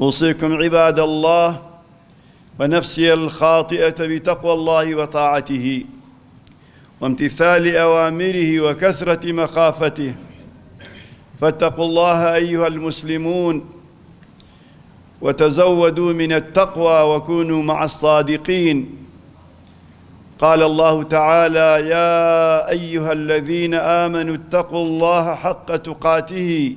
أوصيكم عباد الله ونفسي الخاطئة بتقوى الله وطاعته وامتثال أوامره وكثرة مخافته فاتقوا الله أيها المسلمون وتزودوا من التقوى وكونوا مع الصادقين قال الله تعالى يا أيها الذين آمنوا اتقوا الله حق تقاته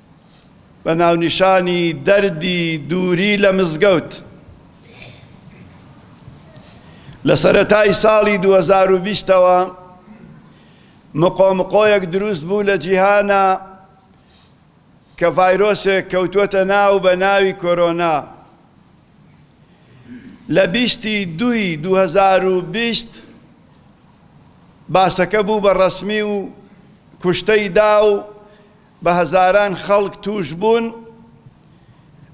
بە ناونیشانی دەردی دووری لە مزگەوت لە سەرەتای ساڵی دوو هەزار و بیست ەوە مقۆمقۆیەک دروست بوو لە جیهانا کە ڤایرۆسێک کەوتووەتە ناو بە ناوی کۆرۆنا لە بیستی دووی دوو هەزار و بیست باسەکە بوو بە ڕەسمی و کوشتەی دا و بە هەزاران خەڵک تووشبوون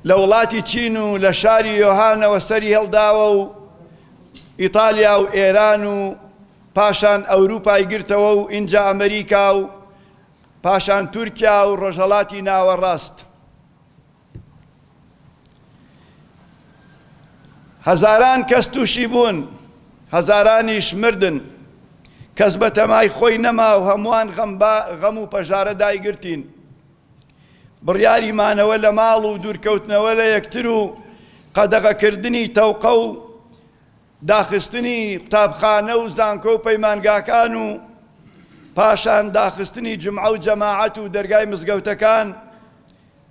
لە وڵاتی چین و لە شاری یۆهانەوە سەری هەڵداوە و ئیتالیا و ئێران و پاشان ئەوروپای گرتەوە و ئینجا ئەمریکا و پاشان تورکیا و ڕۆژهەڵاتی ناوەڕاست. هەزاران کەس تووشی بوون، هەزارانیش مردن. کەس بە تەمای خۆی نەما و هەمووان غەم و پەژارە دایگرتین. بڕیاری مانەوە لە ماڵ و دوورکەوتنەوە لە یەکتر و قەدەغەکردنی تەوقە و داخستنی قوتابخانە و زانکۆ و پەیمانگاکان و پاشان داخستنی جومعە و جەماعەت و دەرگای مزگەوتەکان،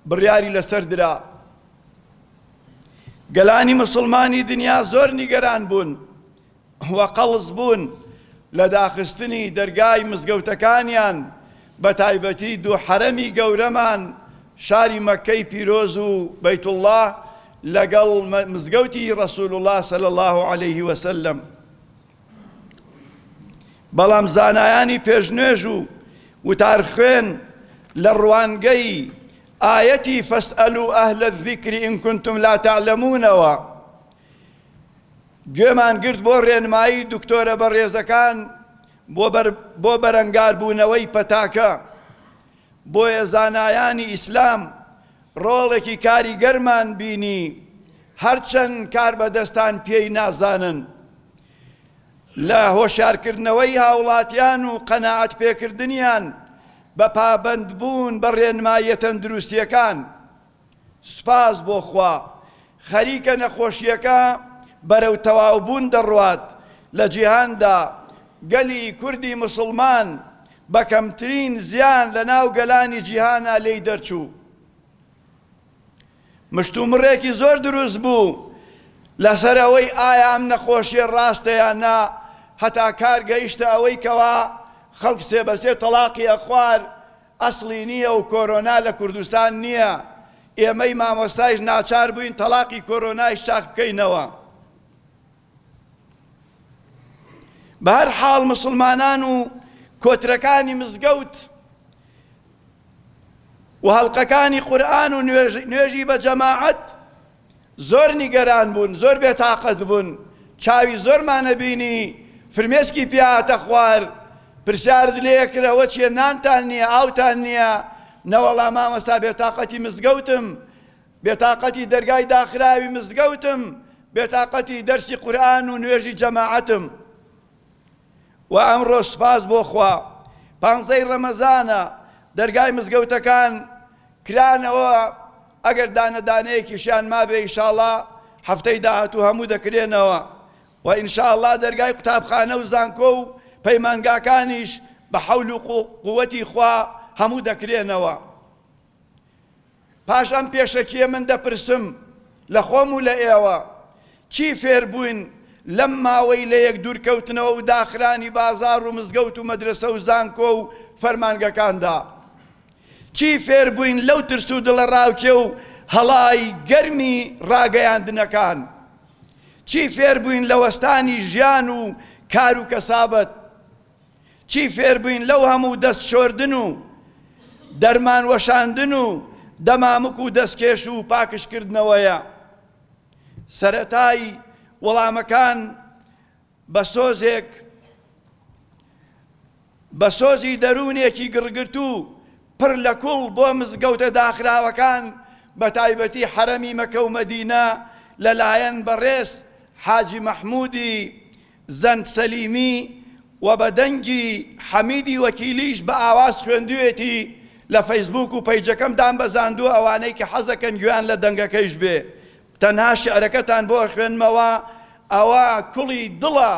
بڕیاری لەسەر درا. گەلانی موسڵمانی دنیا زۆر نیگەران بوون و قەڵس بوون لە داخستنی دەرگای مزگەوتەکانیان بە تایبەتی دوو حەرەمی گەورەمان شاری مەککەی پیرۆز و بەیتوڵڵا لەگەڵ مزگەوتی ڕەسوولوڵڵا صلی اللە علیه وسلم. بەڵام زانایانی پێشنوێژ و وتارخوێن لە ڕوانگەی ئایەتی فەسئەلو ئەهلە الذیکری ان کنتم لا تعلمونەوە گوێمان گرت بۆ ڕێنمایی دکتۆرە بەڕێزەکان بۆ بەرەنگاربوونەوەی پەتاکە بۆیە زانایانی ئیسلام ڕۆڵێکی کاریگەرمان بینی هەرچەند کاربەدەستان پێی نازانن لە هۆشارکردنەوەی هاوڵاتیان و قەنەعەت پێکردنیان بە پابەندبوون بە ڕێنماییە تەندروستیەکان. سوپاس بۆ خوا خەریکە نەخۆشیەکە بەرەو تەواوبوون دەڕوات لە جیهاندا، گەلی کوردی موسڵمان بە کەمترین زیان لە ناو گەلانی جیهانا لێی دەرچوو. مشتومڕێکی زۆر دروست بوو لەسەر ئەوەی ئایا ئەم نەخۆشیە ڕاستە یان نا، هەتا کار گەیشتە ئەوەی کەوا خەڵک سێ بە سێ تەڵاقی ئەخوار، ئەسڵی نییە و کۆرۆنا لە کوردستان نییە، ئێمەی مامۆستایش ناچار بووین تەڵاقی کۆرۆنایش چاک بکەینەوە. بە هەر حاڵ مسوڵمانان و کۆترەکانی مزگەوت و هەڵقەکانی قورئان و نوێژی بە جەماعەت زۆر نیگەران بوون زۆر بێتاقەت بوون چاوی زۆرمان ئەبینی فرمێسکی پێ هاتە خوار پرسیارت لێ کرا ئەوە چیە نانتان نییە ئاوتان نییە نەوەڵا مامەستا بێتاقەتی مزگەوتم بێتاقەتی دەرگای داخراوی مزگەوتم بێتاقەتی دەرسی قورئان و نوێژی جەماعەتم و ئەمڕۆ سوپاس بۆ خوا پانزەی ڕەمەزانە دەرگای مزگەوتەکان کرانەوە ئەگەر دانە دانەیەکیشیان مابێ ئیشاڵا هەفتەی داهاتوو هەموو دەکرێنەوە و ئینشاڵا دەرگای قوتابخانە و زانکۆ و پەیمانگاکانیش بە حەول و قووەتی خوا هەموو دەکرێنەوە پاش ئەم پێشەکییە من دەپرسم لە خۆم و لە ئێوە، چی فێر بووین لەم ماوەی لە یەک دوورکەوتنەوە و داخرانی بازاڕ و مزگەوت و مەدرەسە و زانکۆ و فەرمانگەکاندا؟ چی فێر بووین لەو ترس و دڵەڕاوکێ و هەڵای گەرمی ڕاگەیاندنەکان؟ چی فێر بووین لە وەستانی ژیان و کار و کەسابەت؟ چی فێر بووین لەو هەموو دەست شۆردن و دەرمان وەشاندن و دەمامک و دەستکێش و پاکژ کردنەوەیە؟ سەرەتای وەڵامەکان بە سۆزێک بە سۆزی دەروونێکی گڕگرتو پڕ لە کوڵ بۆ مزگەوتە داخراوەکان بە تایبەتی حەرەمی مەکە و مەدینە لەلایەن بەڕێز حاجی مەحمودی زەند سەلیمی و بە دەنگی حەمیدی وەکیلیش بە ئاواز خوێندوویەتی، لە فەیسبووک و پەیجەکەم دامبەزاندووە ئەوانەی کە حەزەکەن گوێیان لە دەنگەکەیش بێ تەنها شیعرەکەتان بۆ ئەخوێنمەوە ئەوە کوڵی دڵە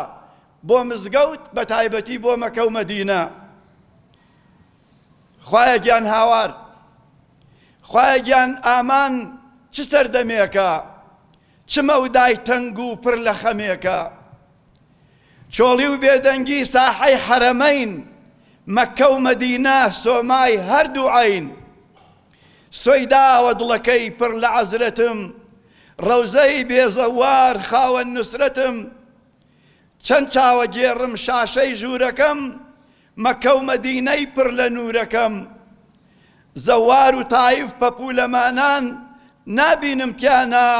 بۆ مزگەوت بە تایبەتی بۆ مەکە و مەدینە خوایە گیان هاوار خوایە گیان ئامان چ سەردەمێکە چ مەودای تەنگ و پڕ لە خەمێکە! چۆڵی و بێدەنگی ساحەی حەرەمەین، مەککە و مەدینە سۆمای هەر دوو عەین. سۆی داوە دڵەکەی پڕ لە عەزرەتم، ڕەوزەی بێ زەوار خاوەن نوسرەتم. چەند چاوەگێڕم شاشەی ژوورەکەم، مەککە و مەدینەی پڕ لە نوورەکەم، زەوار و تایف پەپوولەمانان نابینم تیانا،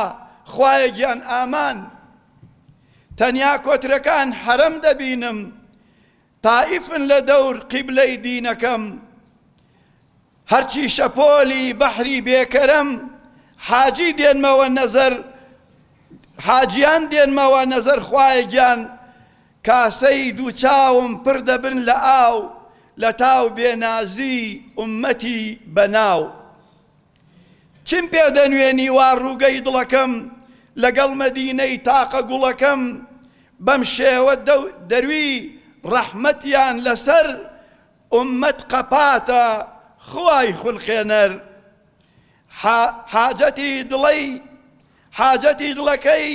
خوایە گیان ئامان! تەنیا کۆترەکان حەرەم دەبینم، تایفن لە دەور قیبلەی دینەکەم، هەرچی شەپۆلی بەحری بێکەرەم، حاجی دێنمەوە نەزەر، حاجیان دێنمەوە نەزەر خوایە گیان، کاسەی دوو چاوم پڕ دەبن لە ئاو لە تاو بێ نازی ئوممەتی بە ناو چیم پێ دەنوێنی وا ڕووگەی دڵەکەم لەگەڵ مەدینەی تاقە گوڵەکەم بەم شێوە دەروی ڕەحمەتیان لەسەر ئوممەت قەپاتە خوای خولقێنەر حاجەتی دڵەی حاجەتی دڵەکەی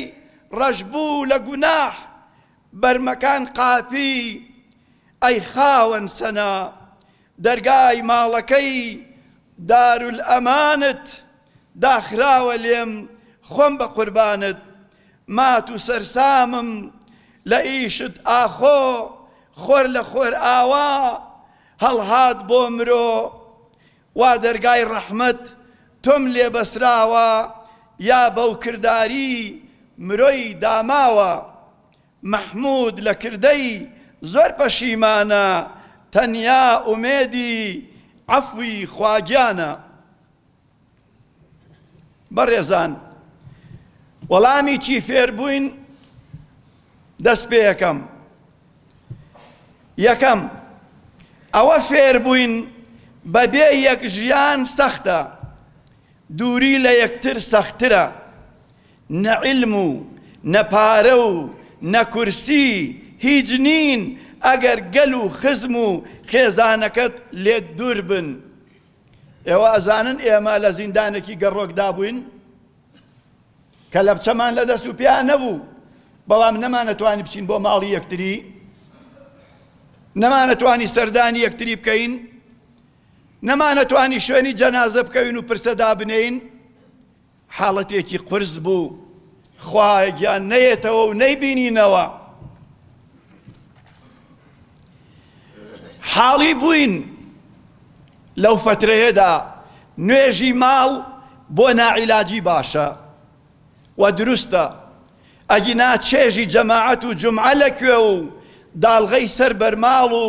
ڕەشبوو لە گوناح بەرمەکان قاپی ئەی خاوەن سەنا دەرگای ماڵەکەی دارولئەمانت داخراوە لێم خۆم بە قوربانت مات و سەرسامم لە ئیشت ئاخۆ خۆر لە خۆرئاوا هەڵهات بۆ مرۆ وا دەرگای ڕەحمەت تۆم لێ بەسراوە یا بەو کرداری مرۆی داماوە مەحمود لە کردەی زۆر پەشیمانە تەنیا ئومێدی عەفوی خواگیانە بەڕێزان وەڵامی چی فێربووین دەست پێەکەم. یەکەم، ئەوە فێربووین بەبێ یەک ژیان سەختە، دووری لە یەکتر سەختترە، نە عیلم و نە پارە و نە کورسی هیچ نین ئەگەر گەل و خزم و خێزانەکەت لێت دوور بن. ئێوە ئەزانن ئێمە لە زیندانێکی گەڕۆکدا بووین؟ کەلەپچەمان لە دەست و پیا نەبوو بەڵام نەمانەتوانی بچین بۆ ماڵی یەکتری نەمانەتوانی سەردانی یەکتری بکەین نەمانەتوانی شوێنی جەنازە بکەوین و پرسە دابنین حاڵەتێکی قرس بوو خوایگیان نەیەتەوە و نەیبینینەوە حاڵی بووین لەو فەترەیەدا نوێژی ماڵ بۆ ناعیلاجی باشە و دروستە، ئەگینا چێژی جەماعەت و جومعە لە کوێ و داڵغەی سەر بەرماڵ و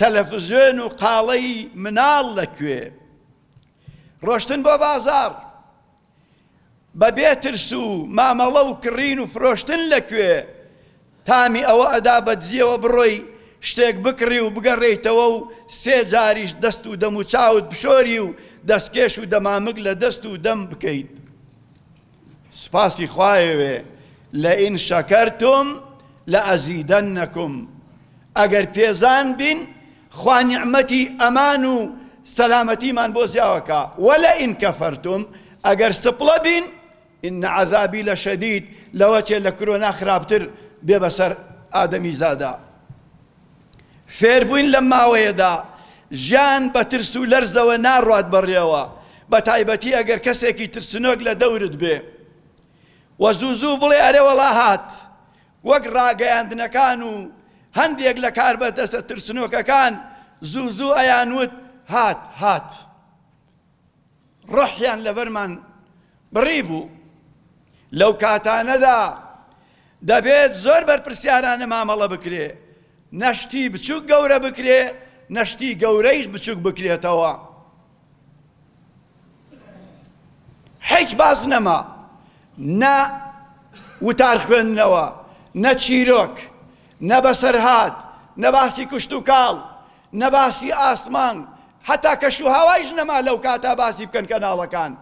تەلەفزیۆن و قاڵەی مناڵ لە کوێ؟ ڕۆشتن بۆ بازاڕ بە بێ ترس و مامەڵە و کڕین و فرۆشتن لە کوێ تامی ئەوە ئەدا بە دزیەوە بڕۆی شتێک بکڕی و بگەڕێیتەوە و سێ جاریش دەست و دەم و چاوت بشۆری و دەستکێش و دەمامک لە دەست و دەم بکەیت سوپاسی خوایەوێ لە ئین شەکەرتم لە ئەزیدەنەکم ئەگەر پێزان بین خوا نیعمەتی ئەمان و سەلامەتیمان بۆ زیاوە کا، ولئن کفرتم ئەگەر سپڵە بین ان عذابی لشدید لەوەچێ لە کرۆنا خراپتر بێ بەسەر ئادەمیزادا. فێربووین لەم ماوەیەدا ژیان بە ترس و لەرزەوە ناڕوات بەڕێوە بەتایبەتی ئەگەر کەسێکی ترسنۆک لە دەورت بێ و زوو زوو بڵێ ئەرێ وەڵا هات وەک ڕاگەیاندنەکان و هەندێک لە کاربەدەستە ترسنۆکەکان زوو زوو ئەیانوت هات هات ڕحیان لەبەرمان بڕی بوو لەو کاتانەدا دەبێت زۆر بەرپرسیارانە مامەڵە بکرێ نەشتی بچووک گەورە بکرێ نەشتی گەورەیش بچووک بکرێتەوە هیچ باس نەما نە وتار خوێندنەوە نە چیرۆک نە بەسەرهات نە باسی کوشت و کاڵ نە باسی ئاسمان حتا کەش و هاوایش نەما لەو کاتا باسی بکەن کەناڵەکان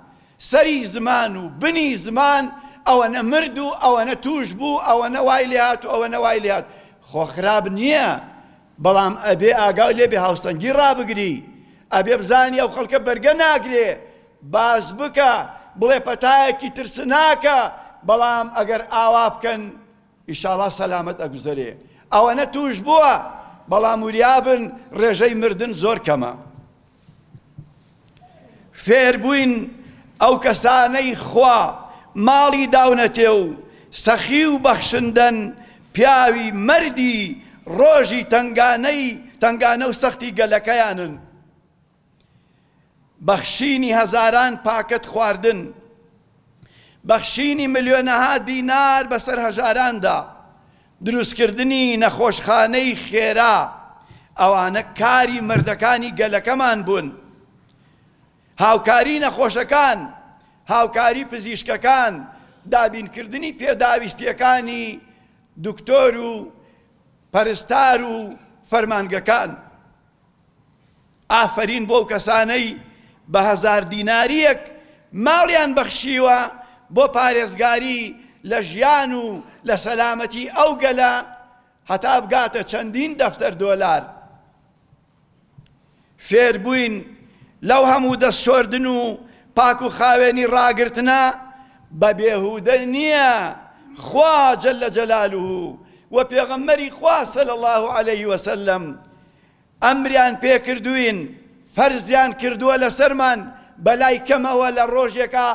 سەری زمان و بنی زمان ئەوە نە مرد و ئەوە نە توش بوو ئەوە نەوای لات و ئەوە نەوای لات خۆ خراپ نییە بەڵام ئەبێ ئاگاو لێبێ هاوسەنگی ڕابگری ئەبێ بزانی ئەو خەڵکە بەرگە ناگرێ باس بکە بڵێ پەتایەکی ترسناکە بەڵام ئەگەر ئاوا بکەن ئیشاڵا سەلامەت ئەگوزەرێ ئەوەنە توش بووە بەڵام وریابن ڕێژەی مردن زۆر کەمە. فێربووین ئەو کەسانەی خوا ماڵی داونەتێ و سەخی و بەخشندەن، پیاوی مەردی ڕۆژی تەنگانەی تەنگانە و سەختی گەلەکەیانن. بەخشینی هەزاران پاکەت خواردن، بەخشینی ملیۆنەها دینار بەسەر هەژاراندا، دروستکردنی نەخۆشخانەی خێرا، ئەوانە کاری مەردەکانی گەلەکەمان بوون. هاوکاری نەخۆشەکان، هاوکاری پزیشکەکان، دابینکردنی پێداویستییەکانی دکتۆر و پەرستار و فەرمانگەکان. ئافەرین بۆ ئەو کەسانەی بە هەزار دینارییەک ماڵیان بەخشیوە بۆ پارێزگاری لە ژیان و لە سەلامەتی ئەو گەلە هەتا بگاتە چەندین دەفتەر دۆلار فێربووین لەو هەموو دەستسۆردن و پاک و خاوێنی ڕاگرتنە بە بێهودە نییە خوا جل جلاله و پێغەمبەری خوا صلی الله علیه وسلم ئەمریان پێ کردووین، فەرزیان کردووە لەسەرمان، بەلای کەمەوە لە ڕۆژێکا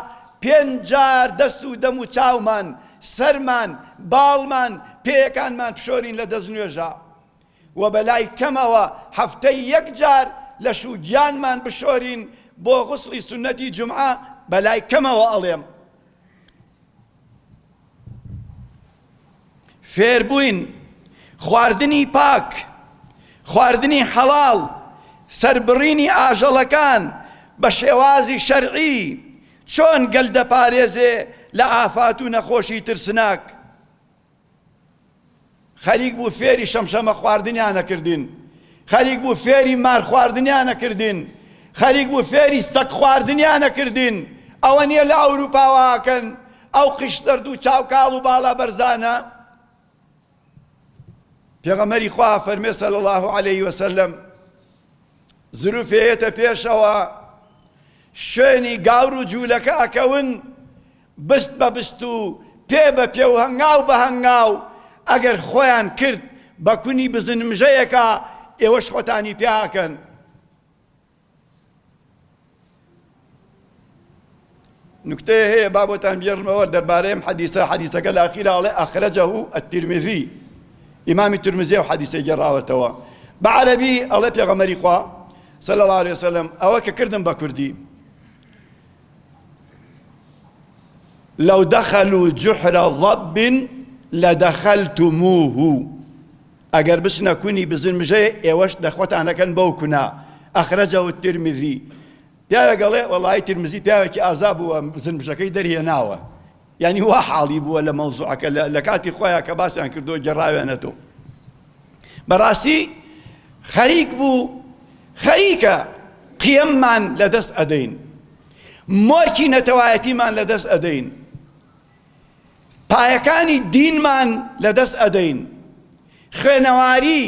پێنج جار دەست و دەم و چاومان، سەرمان، باڵمان، پێیەکانمان بشۆرین لە دەستنوێژا و بەلای کەمەوە هەفتەی یەک جار لەش و گیانمان بشۆرین بۆ غوسڵی سوننەتی جومعە، بەلای کەمەوە ئەڵێم. فێربووین خواردنی پاک، خواردنی حەڵاڵ، سەربڕینی ئاژەڵەکان بە شێوازی شەرعی چۆن گەل دەپارێزێ لە ئافات و نەخۆشی ترسناک. خەریک بوو فێری شەمشەمە خواردنیان ئەکردین، خەریک بوو فێری مار خواردنیان ئەکردین، خەریک بوو فێری سەگ خواردنیان ئەکردین، ئەوە نییە لە ئەوروپاوە ئەکەن، ئەو قژ زەرد و چاو کاڵ و باڵا بەرزانە پێغەمەری خوا فەرمێ صلی الله علیه وسلم زروفێتە پێشەوە شوێنی گاور و جوولەکە ئەکەون بست بە بست و پێ بە پێ و هەنگاو بە هەنگاو ئەگەر خۆیان کرد بە کونی بزنمژەیەکە ئێوەش خۆتانی پیاکەن نکتەیە هەیە با بۆتان بێڕمەوە دەربارەی ئەم حەدیسە حەدیسەکە لە ئاخیرا ئەڵێ ئەخرەجەه الترمذی ئیمامی ترمزی و حەدیسەی گێڕاوەتەوە بە عەرەبی ئەڵێ پێغەمەری خوا صلی الله عليه وسلم ئەوە کە کردم بە کوردی لو دخلوا جحر ضب لدخلتموه ئەگەر بچنە کونی بزنمژەیە ئێوەش لەخۆتان ئەکەن بەو کونە، اخرجه الترمذی، پیاوێک ئەڵێ وەڵایی ترمزی پیاوێکی ئازا بووە بزنمژەکەی دەرهێناوە، یانی وا حاڵی بووە لە مەوزوعەکە لە کاتی خۆیان کە باسیان کردووە گێڕاوێنەتەوە بەڕاستی خەریک بوو خەریکە قیەممان لەدەست ئەدەین مۆرکی نەتەوایەتیمان لەدەست ئەدەین پایەکانی دینمان لەدەست ئەدەین، خوێنەواری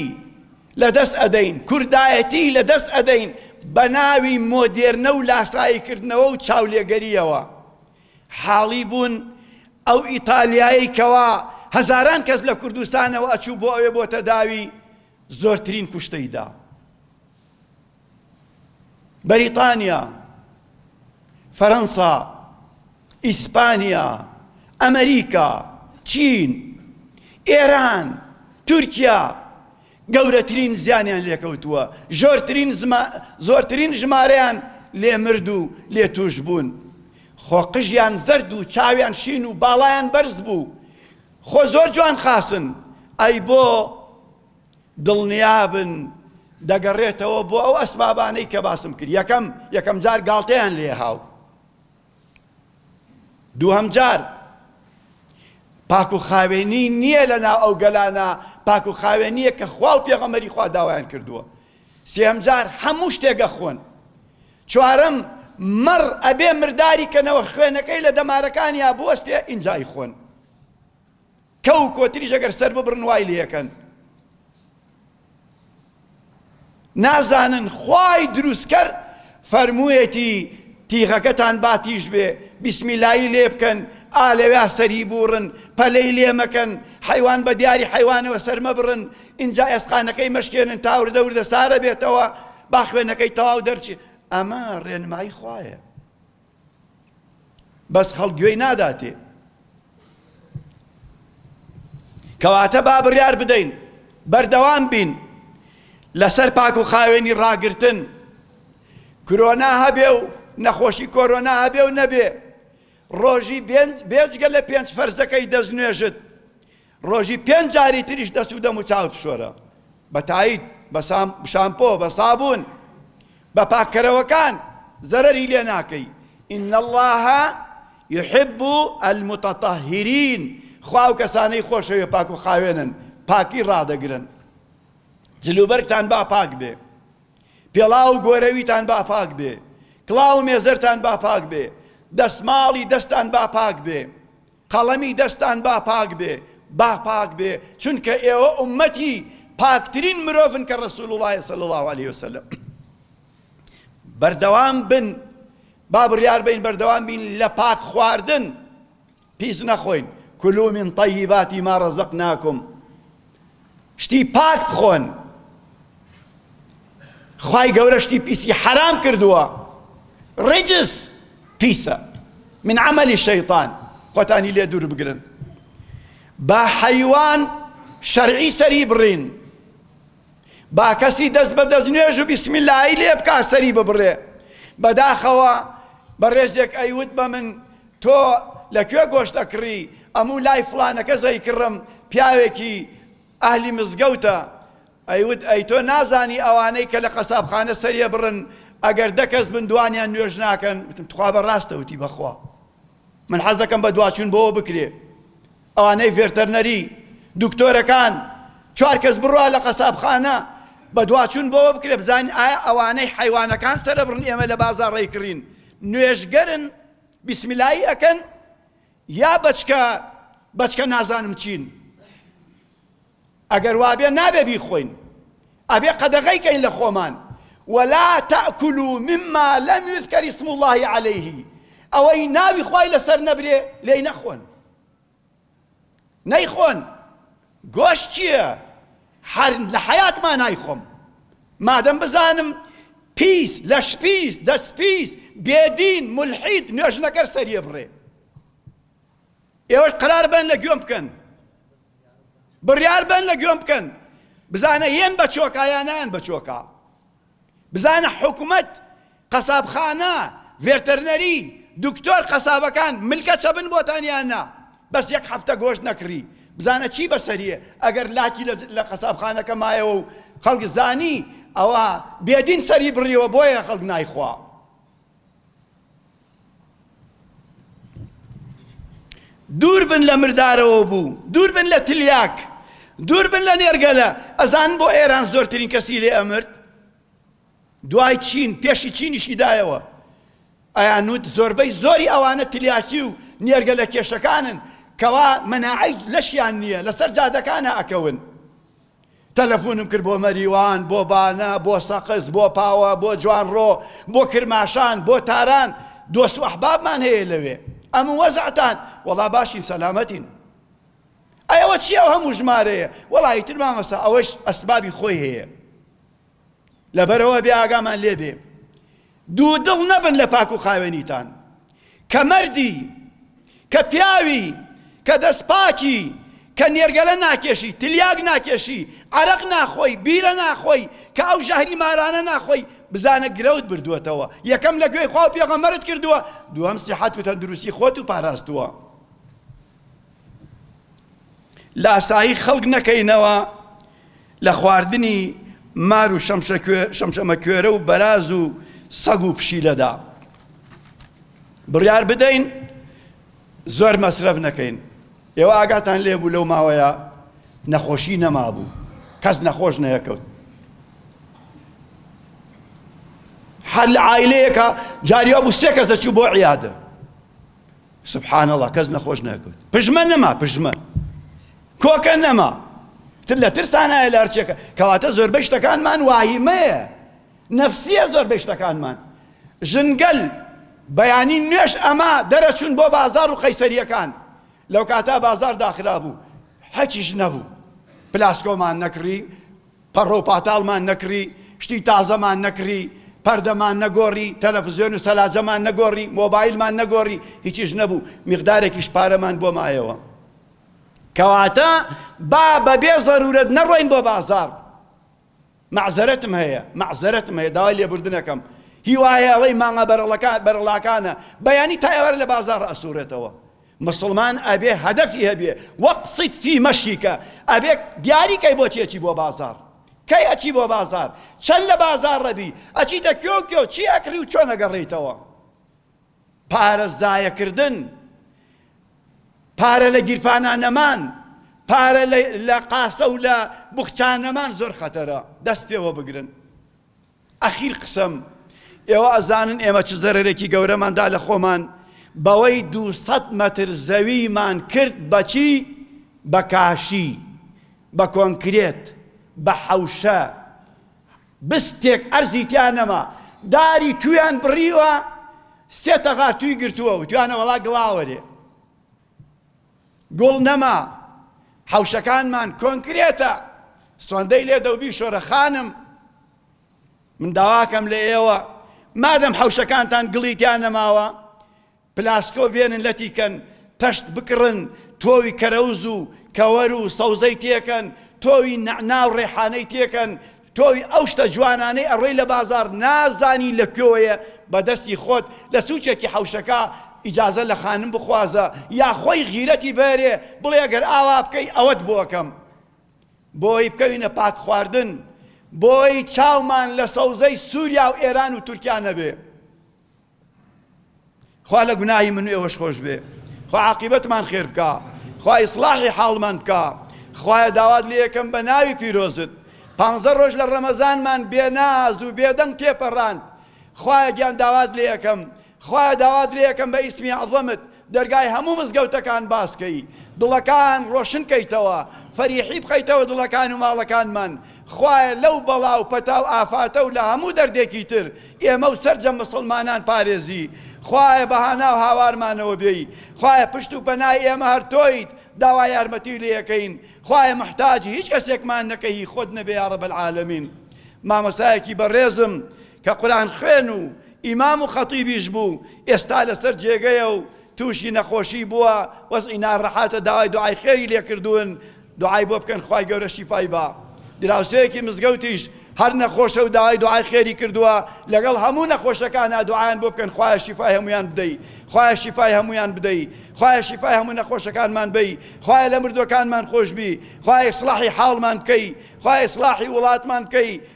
لەدەست ئەدەین، کوردایەتی لەدەست ئەدەین بەناوی مۆدێرنە و لاسایی کردنەوە و چاولێگەرییەوە. حاڵی بوون ئەو ئیتالیایەی کەوا هەزاران کەس لە کوردستانەوە ئەچوو بۆ ئەوێ بۆتە داوی زۆرترین کوشتەی دا. بەریتانیا، فەرەنسا، ئیسپانیا، ئەمریکا، چین، ئێران، تورکیا گەورەترین زیانیان لێکەوتووە، زۆرترین ژمارەیان لێ مرد و لێ تووش بوون. خۆ قژیان زەرد و چاویان شین و باڵایان بەرز بوو. خۆ زۆر جوان خاسن. ئەی بۆ دڵنیابن دەگەڕێتەوە بۆ ئەو ئەسبابانەی کە باسم کرد یەکەم یەکەم جار گاڵتەیان لێ هاو دووهەم جار پاک و خاوێنی نییە لە ناو ئەو گەلانە پاک و خاوێنیە کە خوا و پێغەمەری خوا داوایان کردووە سێم جار هەموو شتێگە خۆن چوارم مەڕ ئەبێ مرداری کەنەوە خوێنەکەی لە دەمارەکانیا بوەستێ ئینجای خۆن کە و کۆتریش ئەگەر سەر ببڕن وای لێکەن نازانن خوای دروستکەر فەرموویەتی تیغەکەتان با تیژ بێ بیسمیلایی لێ بکەن ئا لەوێ سەری بوڕن پەلەی لێ مەکەن حیوان بە دیاری حیوانەوە سەرمە بڕن اینجا ئێسقانەکەی مەشکێنن تاوردە وردە سارە بێتەوە با خوێنەکەی تەواو دەرچێ ئەمە ڕێنمایی خوایە بەس خەڵک گوێی ناداتێ کەواتە با بڕیار بدەین بەردەوام بین لەسەر پاک و خاوێنی ڕاگرتن کرۆنا هەبێ و نەخۆشی کۆرۆنا هەبێ و نەبێ ڕۆژی بێجگە لە پێنج فەرزەکەی دەستنوێژت ڕۆژی پێنج جاری تریش دەست و دەم و چاوت بشۆرە بە تایید، بە شامپۆ، بە سابوون، بە پاککەرەوەکان زەرەری لێ ناکەی، ان اللە یحب المتطهرین، خوا ئەو کەسانەی خۆشەوێت پاک و خاوێنن، پاکی ڕادەگرن. جلوبەرگتان با پاک بێ، پێڵاو و گۆرەویتان با پاک بێ، کڵاو و مێزەرتان با پاک بێ، دەستماڵی دەستان با پاک بێ، قەڵەمی دەستان با پاک بێ با پاک بێ چونکە ئێوە ئومەتی پاکترین مرۆڤن کە ڕسول وڵایە سەل الله عليه وسلم بەردەوام بن با بڕیار بین بەردەوام بین لە پاک خواردن پیس نەخۆین کلو من طیباتی ما رزقناکم شتی پاک بخۆن خوای گەورە شتی پیسی حەرام کردووە ڕجس پیسە من عملی شەیطان خۆتانی لێ دوور بگرن با حەیوان شەرعی سەری بڕین با کەسی دەست بە دەست نوێژ و بسم اللهی لێ بکا سەری ببڕێ بەداخەوە بەڕێزێک ئەیوت بە من تۆ لە کوێ گۆشت ئەکڕی؟ ئەموو لای فڵانە کەس ئەیکڕم، پیاوێکی ئەهلی مزگەوتە. ئەیوت، ئەی تۆ نازانی ئەوانەی کە لە قەسابخانە سەریێ بڕن ئەگەر دە کەس بن دوانیان نوێژ ناکەن؟ وتم، تخوا بە ڕاستە وتی، بە خوا من حەز دەکەم بە دواچوون بۆوە بکرێ. ئەوانەی ڤێرتەرنەری، دوکتۆرەکان، چوار کەس بڕوا لە قەسابخانە بە دواچوون بۆوە بکرێ بزانین ئایا ئەوانەی حەیوانەکان سەرەبڕن ئێمە لە بازاڕ ئەیکڕین نوێژگەرن بیسمیلایی ئەکەن یا بەچکە بەچکە نازانم چین ئەگەر وابێ نابێ بیخۆین ئەبێ قەدەغەی کەین لە خۆمان ولا تاکلوا مما لم يذكر اسم الله عليه ئەوەی ناوی خوای لەسەر نەبرێ لێی نەخۆن نەیخۆن گۆشت چیە هەر لە حەیاتما نایخۆم مادەم بزانم پیس لەش پیس دەست پیس بێدین ملحید نوێژنەکەر سەریە بڕێ ئێوەش قرار بن لە گوێم بکەن بڕیار بن لە گوێم بکەن بزانە یەن بە چۆکایانیان بە چۆکە بزانە حکومەت قەسابخانە ڤێرتەرنەری دکتۆر قەسابەکان ملکە چەبن بۆتان یان نا بەس یەک هەفتە گۆشت نەکڕی بزانە چی بەسەریە ئەگەر لاکی لە قەسابخانەکە مایەوە و خەڵک زانی ئەوە بێدین سەری بڕیەوە بۆیە خەڵک نایخوا دوور بن لە مردارەوە بوو دوور بن لە تلیاک دوور بن لە نێرگەلە ئەزان بۆ ئێران زۆرترین کەسی لێ ئەمرد دوای چین پێشی چینیشی دایەوە ئەیانوت زۆربەی زۆری ئەوانە تلیاکی و نێرگەلە کێشەکانن کەوا مەناعی لەشیان نییە لەسەر جادەکانە ئەکەون تەلەفونم کرد بۆ مەریوان، بۆ بانە، بۆ سەقز، بۆ پاوە، بۆ جوانڕۆ، بۆ کرماشان، بۆ تاران، دۆست و ئەحبابمان هەیە لەوێ. ئەمن وەزعتان؟ وەڵا باشین سەلامەتین. ئەی ئەوە چییە ئەو هەموو ژمارەیە؟ وەڵا ئیتر مامۆستا ئەوەش ئەسبابی خۆی هەیە. لەبەرئەوە ئەبێ ئاگامان لێ بێ دوو دڵ نەبن لە پاک و خاوێنیتان کە مەردی کە پیاوی کە دەست پاکی کە نێرگەلە ناکێشی تلیاک ناکێشی عرق ناخۆی بیرە ناخۆی کە ئەو ژەهری مارانە ناخۆی بزانە گرەوت بردووەتەوە یەکەم لە گوێی خوا پێغەمەرت کردووە دووەم سیحەت و تەندروستی خۆت و پاراستووە لاسایی خەڵک نەکەینەوە لە خواردنی مار و شەمشەمەکوێرە و بەراز و سەگ و پشیلەدا بڕیار بدەین زۆر مەسرەف نەکەین ئێوە ئاگاتان لێبوو لەو ماوەیە نەخۆشی نەمابوو کەس نەخۆش نەیەکەوت هەر لە ئایلەیەکە جاریوا بوو سێ کەس دەچوو بۆ عیادە سبحان اللە کەس نەخۆش نەکرد پژمە نەما پژمە کۆکە نەما تر لە ترسانایە لە هەرچێکە کەواتە زۆربەی شتەکانمان واهیمەیە نەفسیە زۆربەی شتەکانمان ژنگەل بەیانی نوێش ئەما دەرەچوون بۆ بازار و قەیسەریەکان لەو کاتا بازار داخرا بوو حەچیش نەبوو پلاسکۆمان نەکڕی پەڕۆ و پاتاڵمان نەکڕی، شتی تازەمان نەکڕی، پەردەمان نەگۆڕی، تەلەفزیۆن و سەلاجەمان نەگۆڕی، مۆبایلمان نەگۆڕی، هیچیش نەبوو، میقدارێکیش پارەمان بۆ مایەوە. کەواتە با بەبێ زەروورەت نەڕۆین بۆ بازاڕ. مەعزەرەتم هەیە، مەعزەرەتم هەیە، داوای لێبوردن ئەکەم. هیوا هەیە ئەڵێی مانگا بەرەڵەکان، بەرەڵاکانە، بەیانی تا ئێوارە لە بازاڕ ئەسووڕێتەوە. مسوڵمان ئەبێ هەدەفی هەبێ وەقسید فی مەشیکە ئەبێ دیاری کەی بۆ چێکی بۆ بازار کەی ئەچی بۆ بازار چەند لە بازار ڕەبی ئەچیتە کێ و کێ و چی ئەکڕی و چۆن ئەگەڕێیتەوە پارە زایەکردن پارە لە گیرفانا نەمان پارە لە قاسە و لە بخچان نەمان زۆر خەتەرە دەست پێوە بگرن ئەخیر قسەم ئێوە ئەزانن ئێمە چ زەرەرێکی گەورەمان دا لە خۆمان بەوەی دوو سەد مەتر زەویمان کرد بە چی؟ بە کاشی، بە کۆنکرێت، بە حەوشە، بستێک ئەرزی تیا نەما، داری توویان بڕیوە سێ تەغا تووی گرتووە وتویانە وەڵا گڵاوەرێ. گوڵ نەما حەوشەکانمان کۆنکرێتە سۆندەی لێ دەو بیشۆرە خانم من داواکەم لە ئێوە مادەم حەوشەکانتان گڵی تیا نەماوە پلاسکۆ بێنن لەتیکەن تەشت بکڕن تۆوی کەرەوز و کەوەر و سەوزەی تێکەن تۆوی نەعنا و ڕێحانەی تێکەن تۆوی ئەو شتە جوانانەی ئەڕۆی لە بازاڕ نازانی لە کوێوەیە بە دەستی خۆت لە سوچێکی حەوشەکە ئیجازە لە خانم بخوازە یا خۆی غیرەتی بەرێ بڵێ گەر ئاوا بکەی ئەوەت بۆ ئەکەم بۆی بکەوینە پاک خواردن بۆی چاومان لە سەوزەی سووریا و ئێران و تورکیا نەبێ خوا لە گوناهی من و ئێوەش خۆش بێ خوا عاقیبەتمان خێر بکا خوا ئیسڵاحی حاڵمان بکا خوایە داوات لێ یەکەم بە ناوی پیرۆزت پانزە ڕۆژ لە ڕەمەزانمان بێناز و بێدەنگ تێپەڕاند خوایە گیان داوات لێ یەکەم خوایە داوات لێ یەکەم بە ئیسمی عەزەمت دەرگای هەموو مزگەوتەکان باس کەی دڵەکان ڕۆشن کەیتەوە فەریحی بخەیتەوە دڵەکان و ماڵەکانمان خوایە لەو بەڵا و پەتا و ئافاتە و لە هەموو دەردێکی تر ئێمە و سەرجەم مسوڵمانان پارێزی خوایە بە هانا و هاوارمانەوە بێی خوایە پشت و پەنای ئێمە هەر تۆیت داوا یارمەتی لێەکەین خوایە محتاج هیچ کەسێکمان نەکە هی خۆت نەبێ یا رب العالمین مامۆسایەکی بەڕێزم کە قورئان خوێن و ئیمام و خەتیبیش بوو، ئێستا لەسەر جێگەیە و تووشی نەخۆشی بووە، وەزعی ناڕەحەتە، داوای دوعای خێری لێ کردوون، دوعای بۆ بکەن خوای گەورە شیفای با. دراوسێیەکی مزگەوتیش هەر نەخۆشە و داوای دوعای خێری کردووە، لەگەڵ هەموو نەخۆشەکانا دوعایان بۆ بکەن خوایە شیفای هەموویان بدەی، خوایە شیفای هەموویان بدەی، خوایە شیفای هەموو نەخۆشەکانمان بەی، خوایە لە مردووەکانمان خۆش بی، خوایە ئیسڵاحی حاڵمان بکەی، خوایە ئیسڵاحی وڵاتمان بکەی،